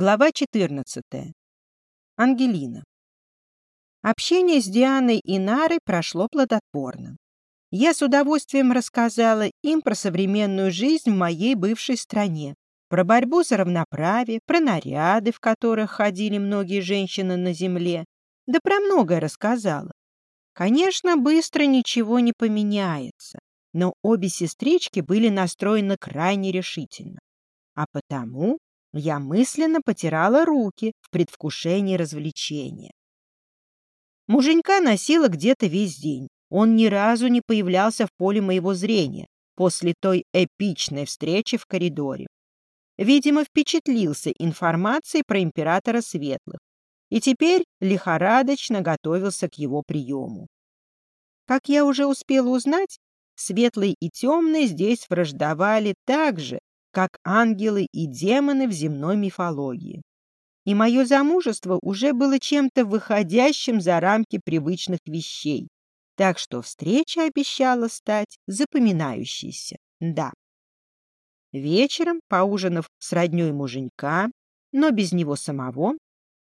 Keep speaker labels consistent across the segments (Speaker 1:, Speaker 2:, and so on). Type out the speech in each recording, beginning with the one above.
Speaker 1: Глава 14. Ангелина. Общение с Дианой и Нарой прошло плодотворно. Я с удовольствием рассказала им про современную жизнь в моей бывшей стране, про борьбу за равноправие, про наряды, в которых ходили многие женщины на земле, да про многое рассказала. Конечно, быстро ничего не поменяется, но обе сестрички были настроены крайне решительно. А потому я мысленно потирала руки в предвкушении развлечения. Муженька носила где-то весь день. Он ни разу не появлялся в поле моего зрения после той эпичной встречи в коридоре. Видимо, впечатлился информацией про императора Светлых и теперь лихорадочно готовился к его приему. Как я уже успела узнать, светлые и темные здесь враждовали так же, как ангелы и демоны в земной мифологии. И мое замужество уже было чем-то выходящим за рамки привычных вещей, так что встреча обещала стать запоминающейся, да. Вечером, поужинав с роднёй муженька, но без него самого,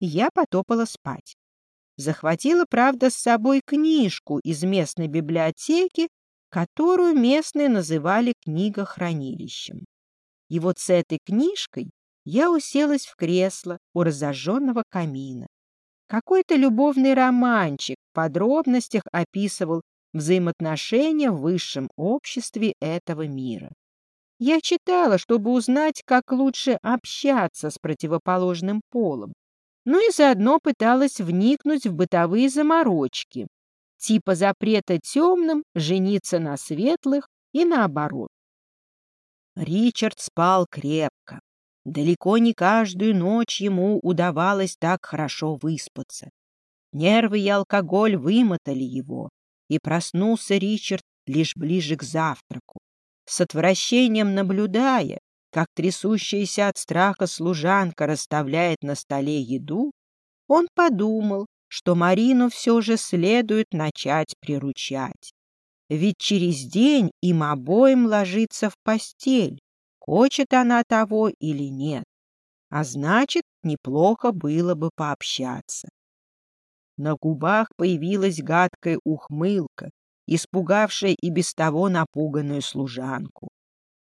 Speaker 1: я потопала спать. Захватила, правда, с собой книжку из местной библиотеки, которую местные называли книгохранилищем. И вот с этой книжкой я уселась в кресло у разожженного камина. Какой-то любовный романчик в подробностях описывал взаимоотношения в высшем обществе этого мира. Я читала, чтобы узнать, как лучше общаться с противоположным полом, ну и заодно пыталась вникнуть в бытовые заморочки, типа запрета темным жениться на светлых и наоборот. Ричард спал крепко. Далеко не каждую ночь ему удавалось так хорошо выспаться. Нервы и алкоголь вымотали его, и проснулся Ричард лишь ближе к завтраку. С отвращением наблюдая, как трясущаяся от страха служанка расставляет на столе еду, он подумал, что Марину все же следует начать приручать. Ведь через день им обоим ложиться в постель, хочет она того или нет. А значит, неплохо было бы пообщаться. На губах появилась гадкая ухмылка, испугавшая и без того напуганную служанку.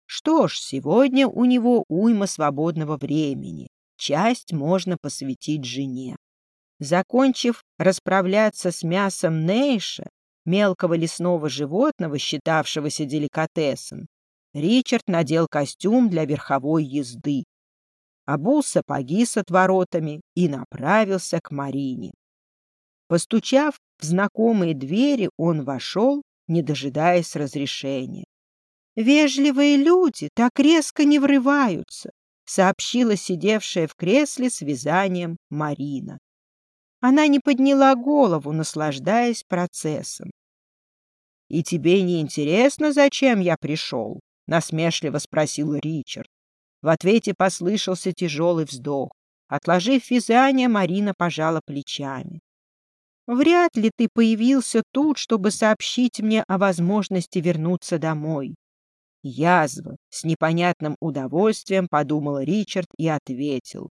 Speaker 1: Что ж, сегодня у него уйма свободного времени, часть можно посвятить жене. Закончив расправляться с мясом Нейша, мелкого лесного животного, считавшегося деликатесом, Ричард надел костюм для верховой езды, обул сапоги с отворотами и направился к Марине. Постучав в знакомые двери, он вошел, не дожидаясь разрешения. «Вежливые люди так резко не врываются», сообщила сидевшая в кресле с вязанием Марина. Она не подняла голову, наслаждаясь процессом. «И тебе не интересно, зачем я пришел?» — насмешливо спросил Ричард. В ответе послышался тяжелый вздох. Отложив вязание, Марина пожала плечами. «Вряд ли ты появился тут, чтобы сообщить мне о возможности вернуться домой». «Язва!» — с непонятным удовольствием подумал Ричард и ответил.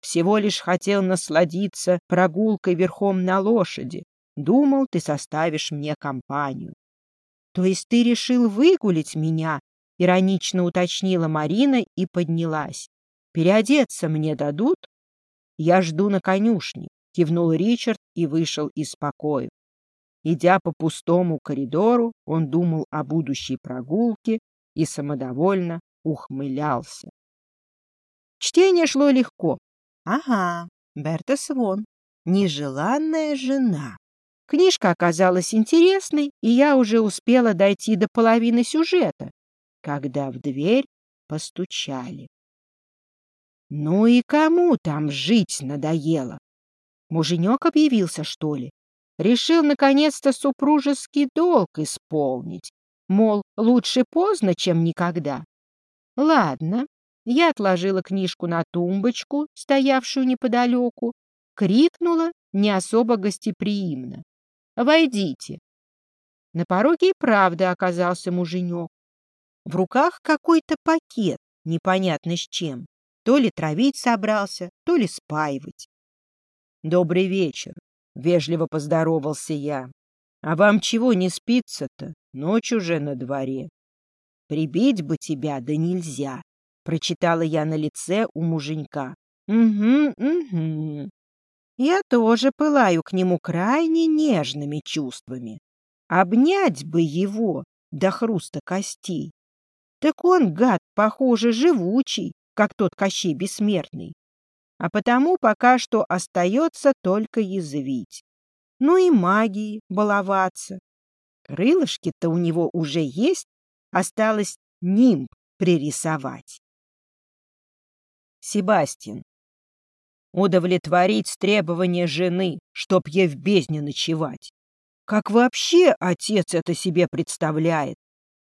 Speaker 1: Всего лишь хотел насладиться прогулкой верхом на лошади. Думал, ты составишь мне компанию. — То есть ты решил выгулить меня? — иронично уточнила Марина и поднялась. — Переодеться мне дадут? — Я жду на конюшне, — кивнул Ричард и вышел из покоя. Идя по пустому коридору, он думал о будущей прогулке и самодовольно ухмылялся. Чтение шло легко. Ага, Берта Свон. Нежеланная жена. Книжка оказалась интересной, и я уже успела дойти до половины сюжета, когда в дверь постучали. Ну и кому там жить надоело? Муженек объявился, что ли? Решил наконец-то супружеский долг исполнить. Мол, лучше поздно, чем никогда. Ладно, я отложила книжку на тумбочку, стоявшую неподалеку, крикнула не особо гостеприимно. «Войдите!» На пороге и правда оказался муженек. В руках какой-то пакет, непонятно с чем. То ли травить собрался, то ли спаивать. «Добрый вечер», — вежливо поздоровался я. «А вам чего не спится-то? Ночь уже на дворе». «Прибить бы тебя, да нельзя», — прочитала я на лице у муженька. «Угу, угу». Я тоже пылаю к нему крайне нежными чувствами. Обнять бы его до хруста костей. Так он, гад, похоже, живучий, как тот Кощей Бессмертный. А потому пока что остается только язвить. Ну и магией баловаться. Крылышки-то у него уже есть, осталось нимб пририсовать. Себастьян. Удовлетворить требования жены, чтоб ей в бездне ночевать. Как вообще отец это себе представляет?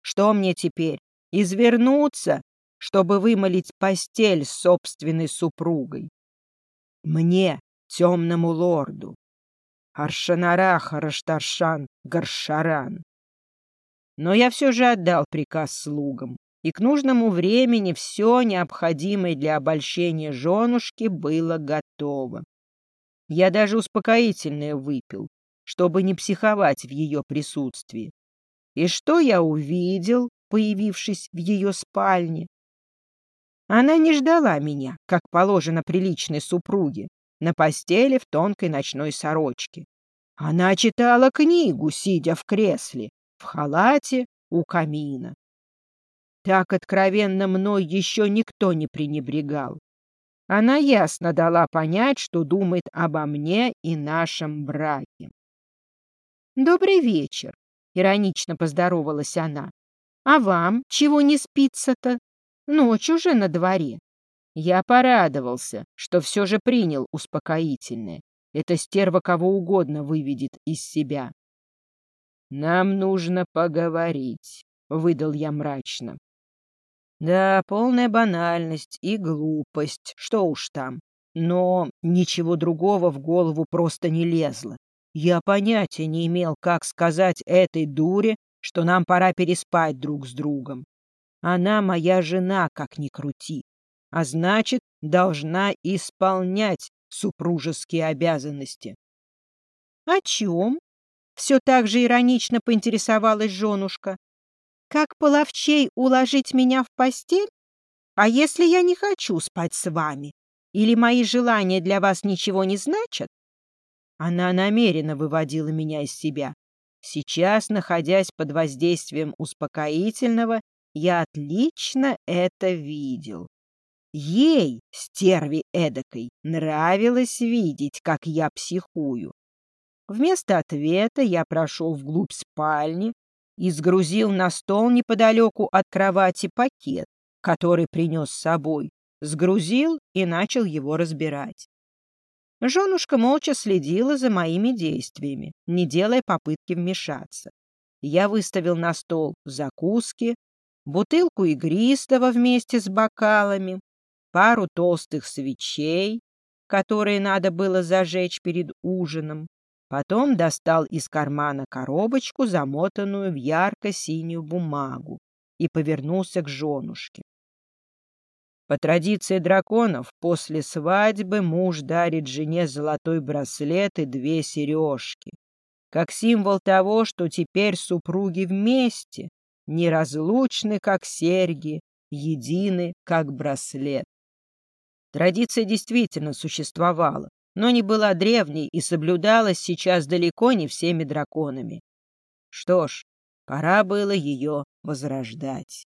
Speaker 1: Что мне теперь, извернуться, чтобы вымолить постель с собственной супругой? Мне, темному лорду. Аршанара Хараштаршан Гаршаран. Но я все же отдал приказ слугам, и к нужному времени все необходимое для обольщения женушки было готово. Я даже успокоительное выпил, чтобы не психовать в ее присутствии. И что я увидел, появившись в ее спальне? Она не ждала меня, как положено приличной супруге, на постели в тонкой ночной сорочке. Она читала книгу, сидя в кресле, в халате у камина. Так откровенно мной еще никто не пренебрегал. Она ясно дала понять, что думает обо мне и нашем браке. «Добрый вечер», — иронично поздоровалась она. «А вам чего не спится-то? Ночь уже на дворе». Я порадовался, что все же принял успокоительное. Эта стерва кого угодно выведет из себя. «Нам нужно поговорить», — выдал я мрачно. Да, полная банальность и глупость, что уж там. Но ничего другого в голову просто не лезло. Я понятия не имел, как сказать этой дуре, что нам пора переспать друг с другом. Она моя жена, как ни крути, а значит, должна исполнять супружеские обязанности. — О чем? — все так же иронично поинтересовалась женушка. — Как половчей уложить меня в постель? А если я не хочу спать с вами? Или мои желания для вас ничего не значат? Она намеренно выводила меня из себя. Сейчас, находясь под воздействием успокоительного, я отлично это видел. Ей, стерви эдакой, нравилось видеть, как я психую. Вместо ответа я прошел вглубь спальни и сгрузил на стол неподалеку от кровати пакет, который принес с собой, сгрузил и начал его разбирать. Женушка молча следила за моими действиями, не делая попытки вмешаться. Я выставил на стол закуски, бутылку игристого вместе с бокалами, пару толстых свечей, которые надо было зажечь перед ужином. Потом достал из кармана коробочку, замотанную в ярко-синюю бумагу, и повернулся к женушке. По традиции драконов, после свадьбы муж дарит жене золотой браслет и две сережки, как символ того, что теперь супруги вместе, неразлучны, как серьги, едины, как браслет. Традиция действительно существовала, но не была древней и соблюдалась сейчас далеко не всеми драконами. Что ж, пора было ее возрождать.